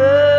Whatever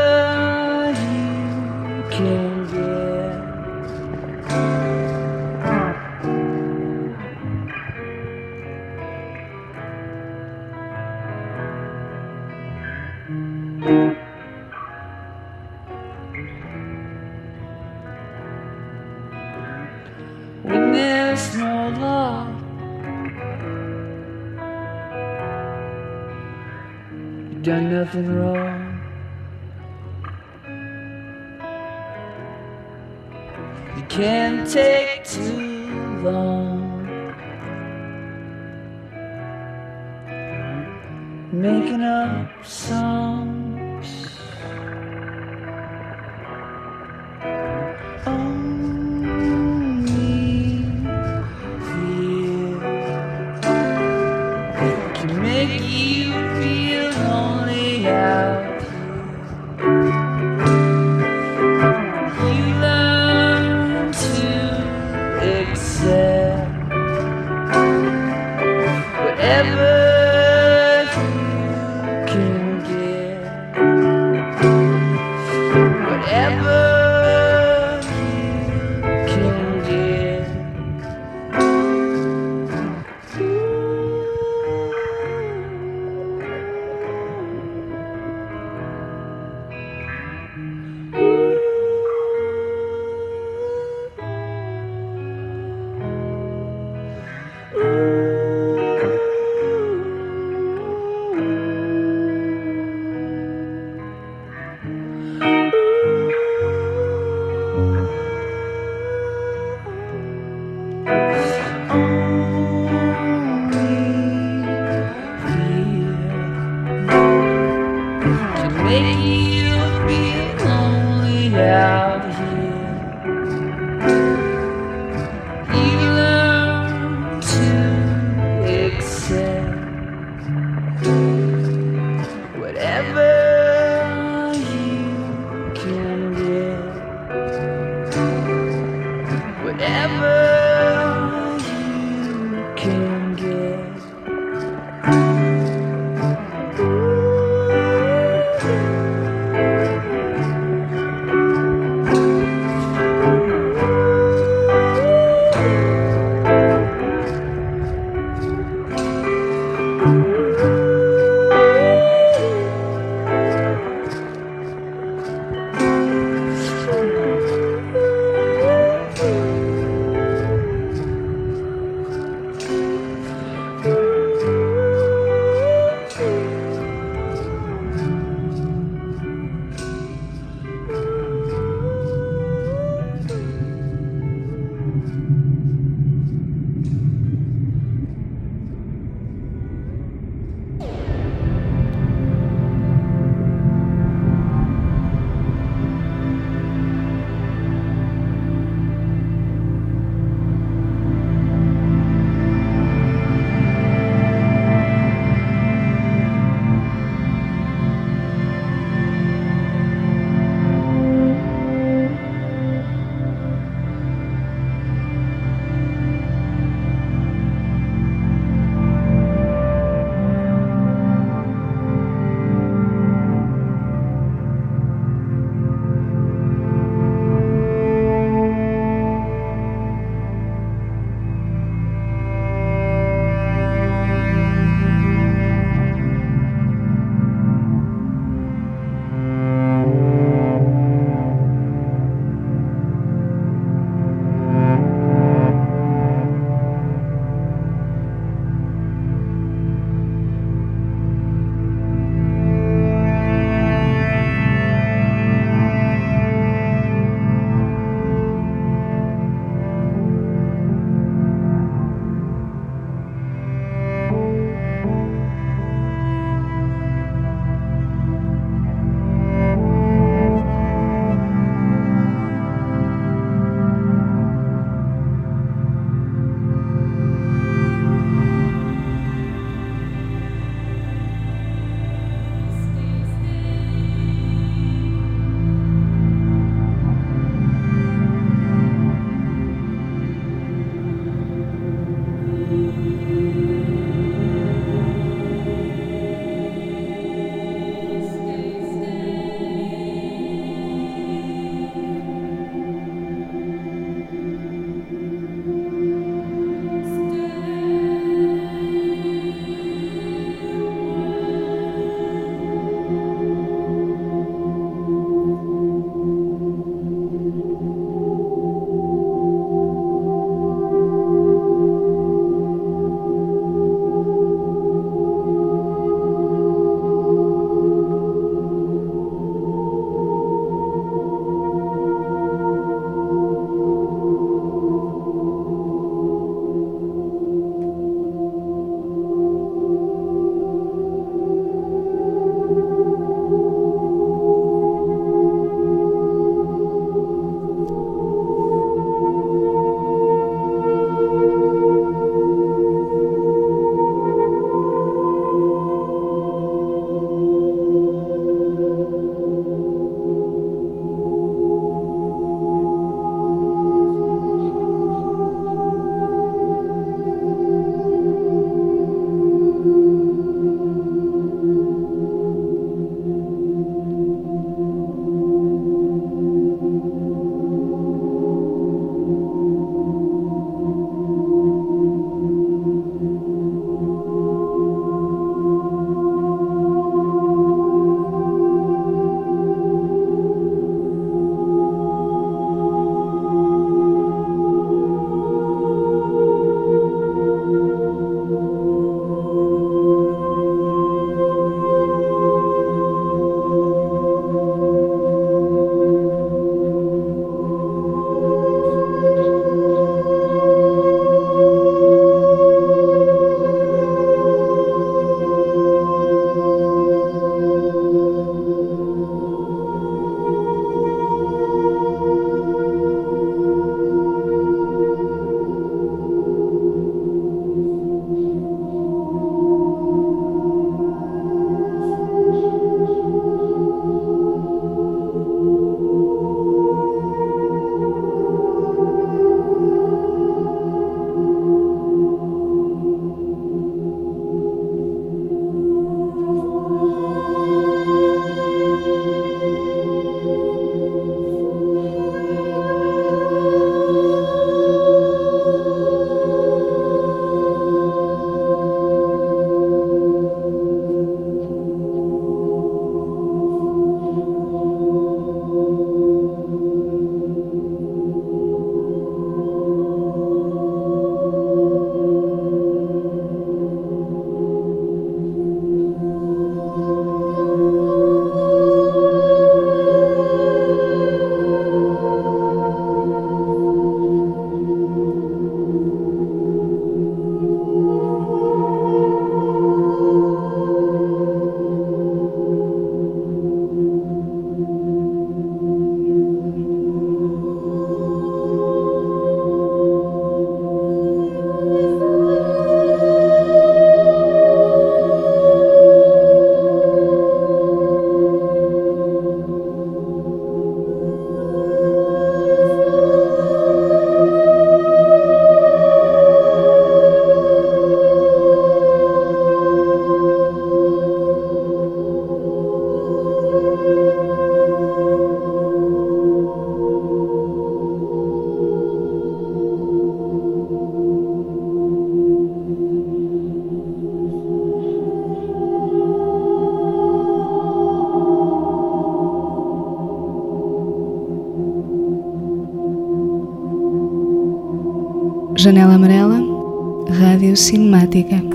Rádio Cinemática.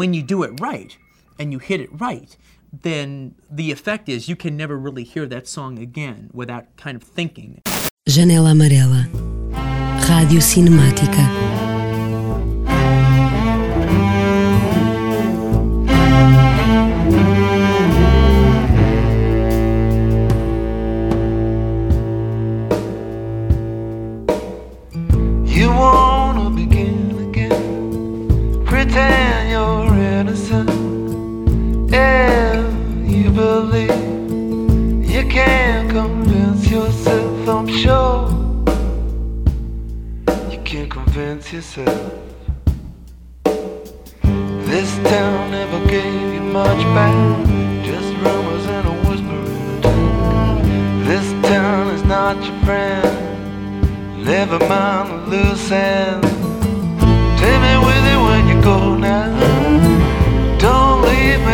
when you do it right and you hit it right, then the effect is you can never really hear that song again without kind of thinking. Janela Amarela. Rádio Cinemática. yourself. This town never gave you much back, just rumors and a whisper in the dark. This town is not your friend, never mind the loose ends. Take me with you when you go now. Don't leave me.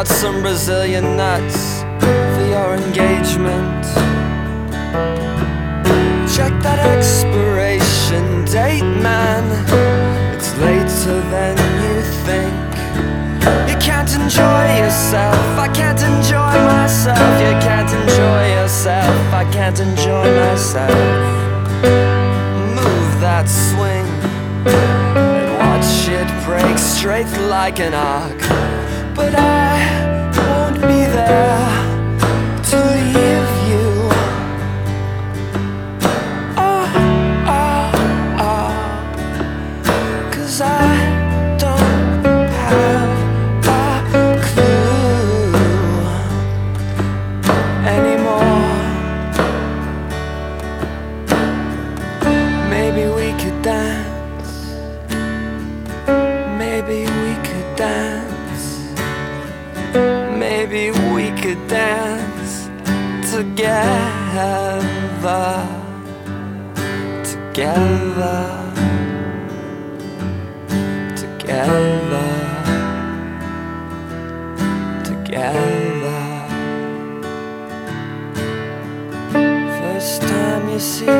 Out some Brazilian nuts for your engagement. Check that expiration date, man. It's later than you think. You can't enjoy yourself. I can't enjoy myself. You can't enjoy yourself. I can't enjoy myself. Move that swing and watch it break straight like an arc. But I won't be there Together. Together. Together. First time you see,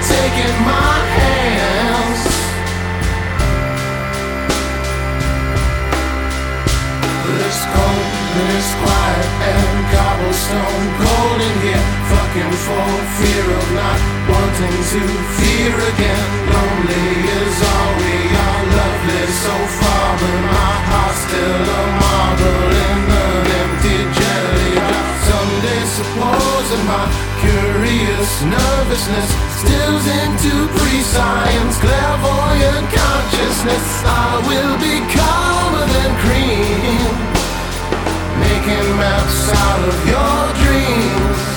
taking my hands. It's cold and quiet and cobblestone cold in here. Fucking for fear of not wanting to fear again. Lonely is all we are, lovely so far, but my heart's still a marble in an empty jelly jar. Someday, supposing my curious nervousness stills into pre-science, clairvoyant consciousness, I will be calmer than cream making maps out of your dreams.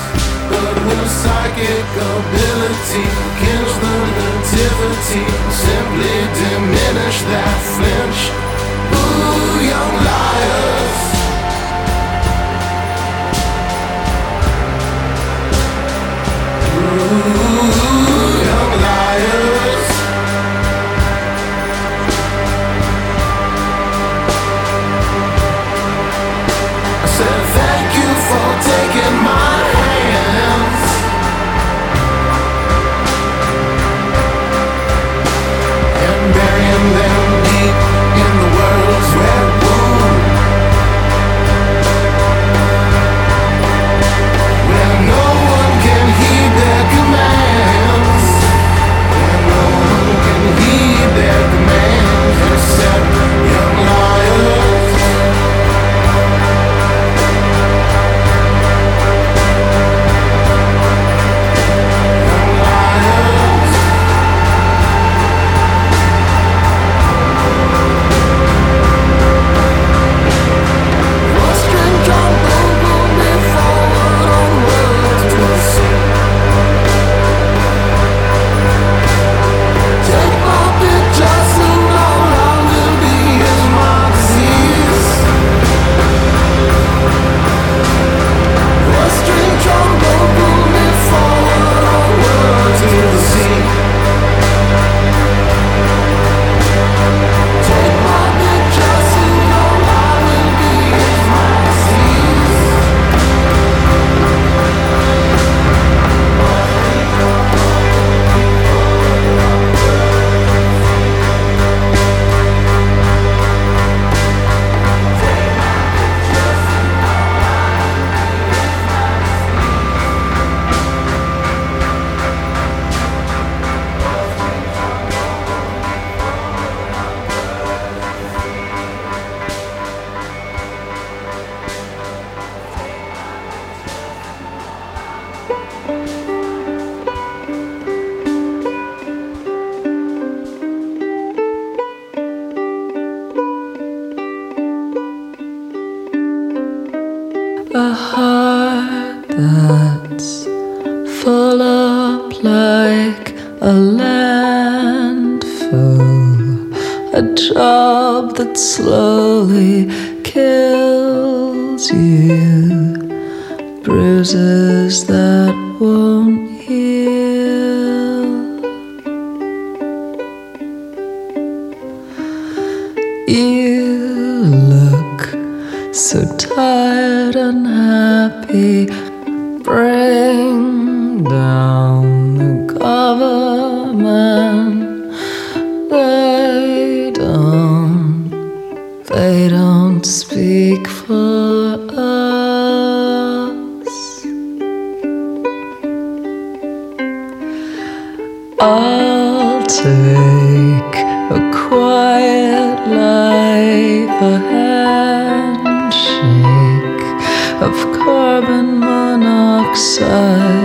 But psychic ability kills the nativity, simply diminish that flinch. Ooh, young liars. Ooh, carbon monoxide,